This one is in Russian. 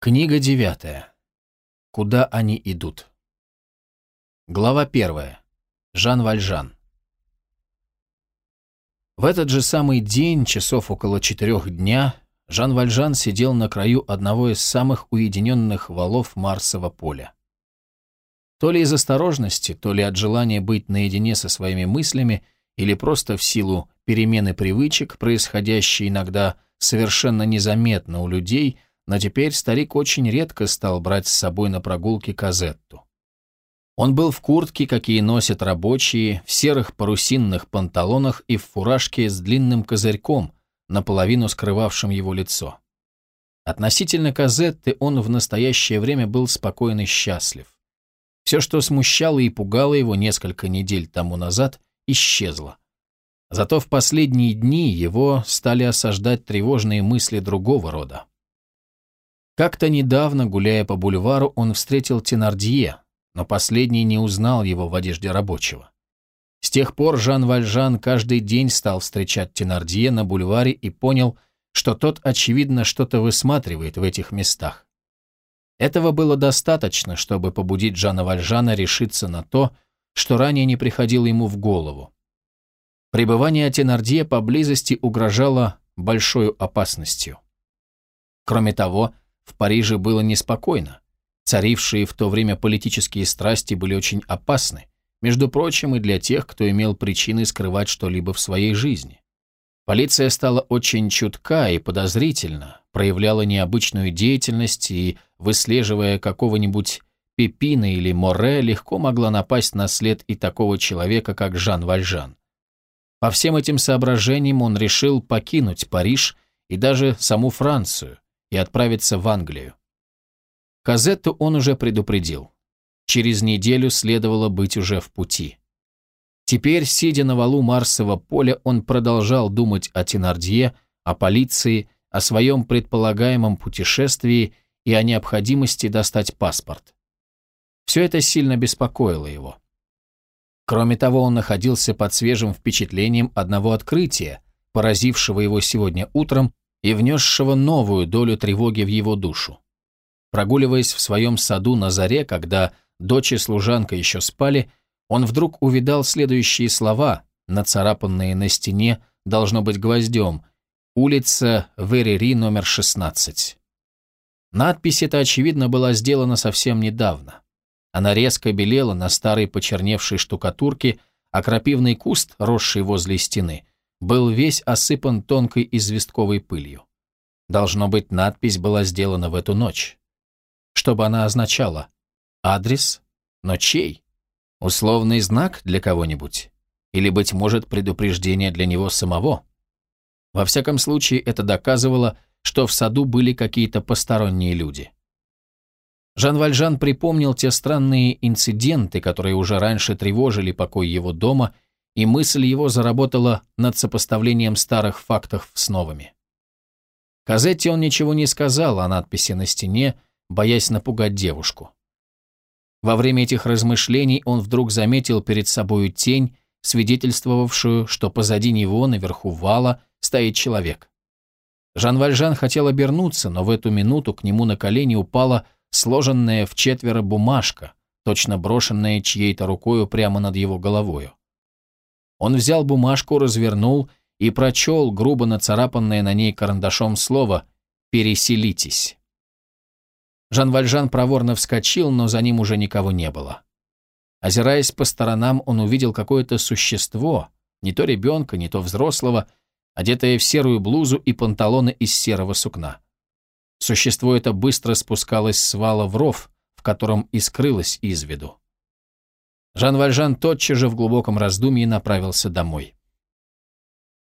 Книга девятая. Куда они идут? Глава первая. Жан Вальжан. В этот же самый день, часов около четырех дня, Жан Вальжан сидел на краю одного из самых уединенных валов Марсового поля. То ли из осторожности, то ли от желания быть наедине со своими мыслями, или просто в силу перемены привычек, происходящей иногда совершенно незаметно у людей – но теперь старик очень редко стал брать с собой на прогулки Казетту. Он был в куртке, какие носят рабочие, в серых парусинных панталонах и в фуражке с длинным козырьком, наполовину скрывавшим его лицо. Относительно Казетты он в настоящее время был спокойно счастлив. Все, что смущало и пугало его несколько недель тому назад, исчезло. Зато в последние дни его стали осаждать тревожные мысли другого рода. Как-то недавно, гуляя по бульвару, он встретил Тенардье, но последний не узнал его в одежде рабочего. С тех пор Жан Вальжан каждый день стал встречать Тенардье на бульваре и понял, что тот, очевидно, что-то высматривает в этих местах. Этого было достаточно, чтобы побудить Жана Вальжана решиться на то, что ранее не приходило ему в голову. Пребывание Тенардье поблизости угрожало большой опасностью. Кроме того, в Париже было неспокойно. Царившие в то время политические страсти были очень опасны, между прочим, и для тех, кто имел причины скрывать что-либо в своей жизни. Полиция стала очень чутка и подозрительна, проявляла необычную деятельность и, выслеживая какого-нибудь Пепина или Море, легко могла напасть на след и такого человека, как Жан Вальжан. По всем этим соображениям он решил покинуть Париж и даже саму Францию, и отправиться в Англию. Казетту он уже предупредил. Через неделю следовало быть уже в пути. Теперь, сидя на валу Марсового поля, он продолжал думать о Тенардье, о полиции, о своем предполагаемом путешествии и о необходимости достать паспорт. Все это сильно беспокоило его. Кроме того, он находился под свежим впечатлением одного открытия, поразившего его сегодня утром и внесшего новую долю тревоги в его душу. Прогуливаясь в своем саду на заре, когда дочь и служанка еще спали, он вдруг увидал следующие слова, нацарапанные на стене, должно быть гвоздем, улица Верери номер 16. Надпись эта, очевидно, была сделана совсем недавно. Она резко белела на старой почерневшей штукатурке, а крапивный куст, росший возле стены, был весь осыпан тонкой известковой пылью. Должно быть, надпись была сделана в эту ночь. Что бы она означала? Адрес? Но чей? Условный знак для кого-нибудь? Или, быть может, предупреждение для него самого? Во всяком случае, это доказывало, что в саду были какие-то посторонние люди. Жан Вальжан припомнил те странные инциденты, которые уже раньше тревожили покой его дома и мысль его заработала над сопоставлением старых фактов с новыми. Казетте он ничего не сказал о надписи на стене, боясь напугать девушку. Во время этих размышлений он вдруг заметил перед собою тень, свидетельствовавшую, что позади него, наверху вала, стоит человек. Жан Вальжан хотел обернуться, но в эту минуту к нему на колени упала сложенная в четверо бумажка, точно брошенная чьей-то рукою прямо над его головою. Он взял бумажку, развернул и прочел грубо нацарапанное на ней карандашом слово «Переселитесь». Жан Вальжан проворно вскочил, но за ним уже никого не было. Озираясь по сторонам, он увидел какое-то существо, не то ребенка, не то взрослого, одетое в серую блузу и панталоны из серого сукна. Существо это быстро спускалось с вала в ров, в котором и скрылось из виду. Жан Вальжан тотчас же в глубоком раздумье направился домой.